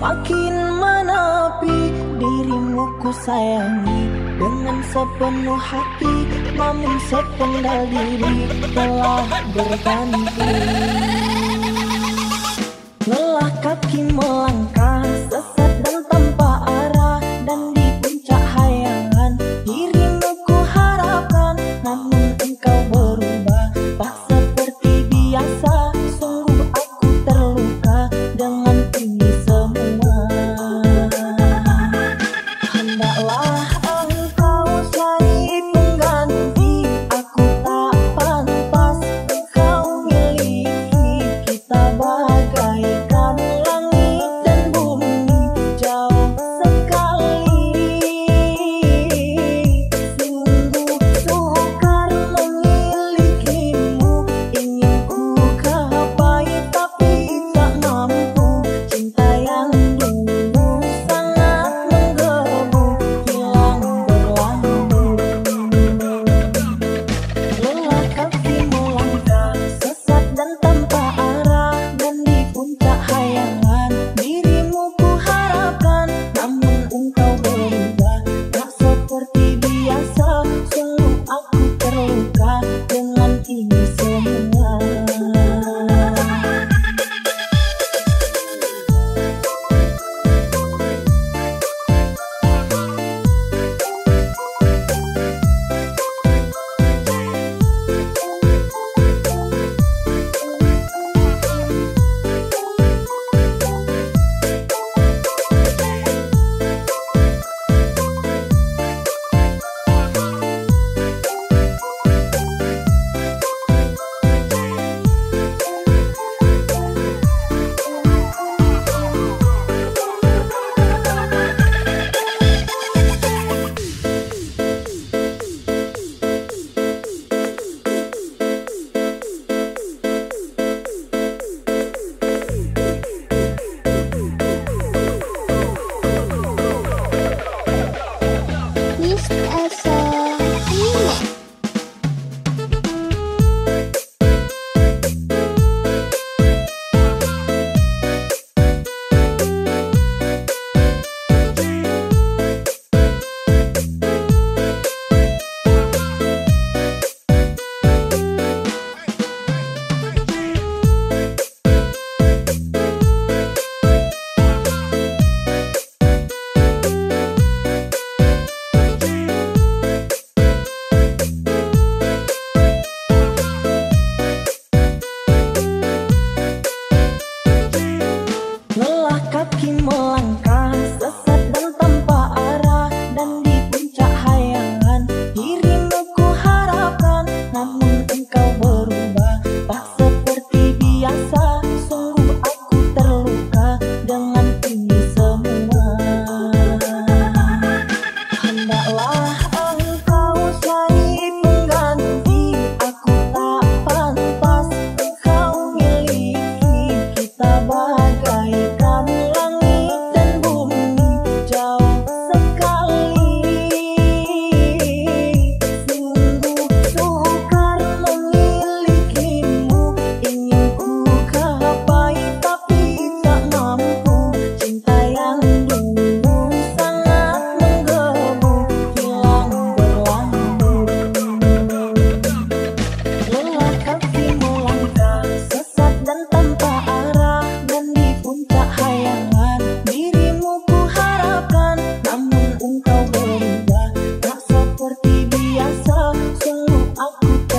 Semakin menepi dirimu ku sayangi. Dengan sepenuh hati Namun sepenggal diri telah berganti. Lelah kaki melangkah Sesat dan tanpa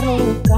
settle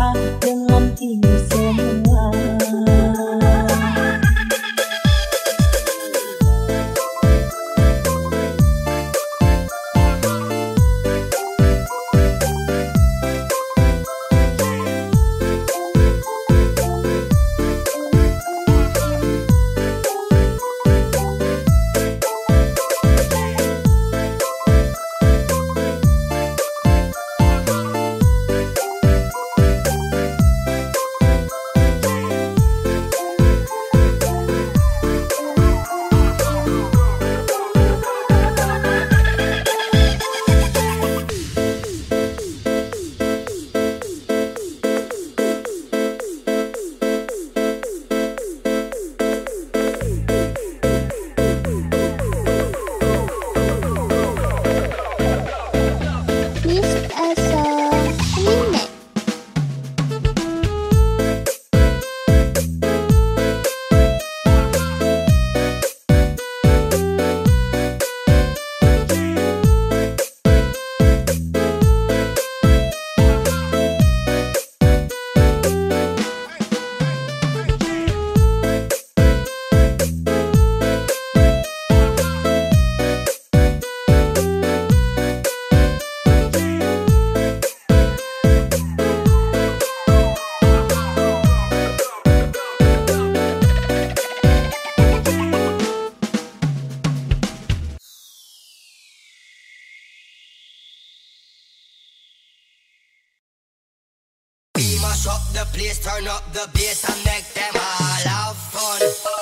mash up the place, turn up the bass and make them all have fun.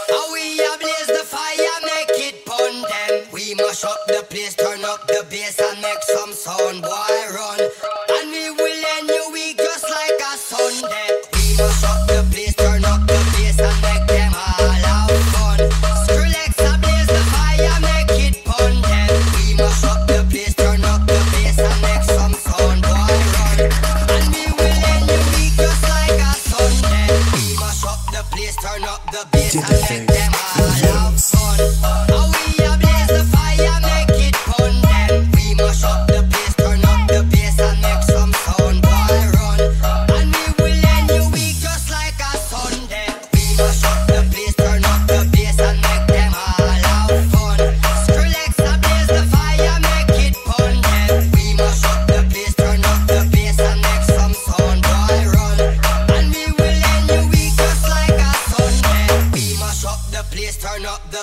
How we blaze the fire, make it pun them. We mash up the place, turn up the bass and make some sound, boy. little. Did the thing.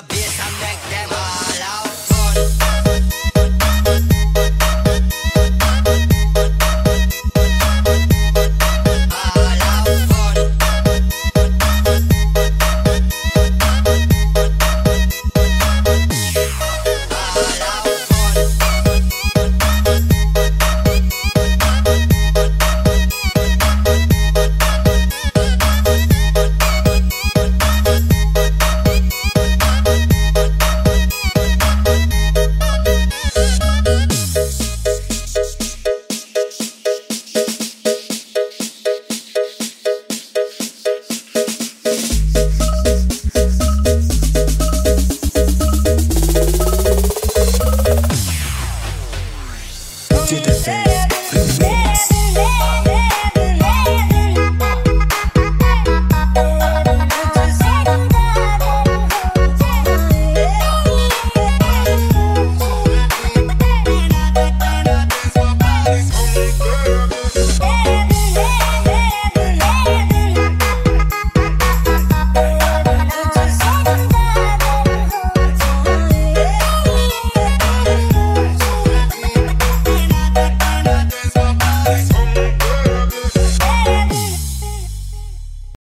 bass and make them all.